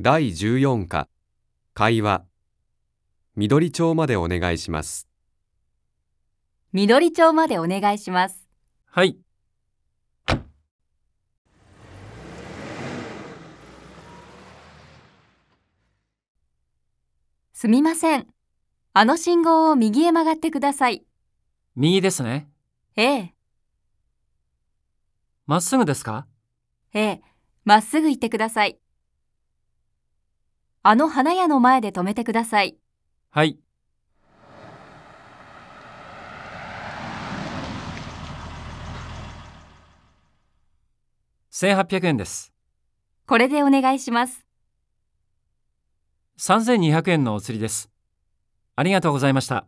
第14課会話緑町までお願いします。緑町までお願いします。はい。すみません。あの信号を右へ曲がってください。右ですね。ええ、まっすぐですか？ええ、まっすぐ行ってください。あの花屋の前で止めてください。はい。1800円です。これでお願いします。3200円のお釣りです。ありがとうございました。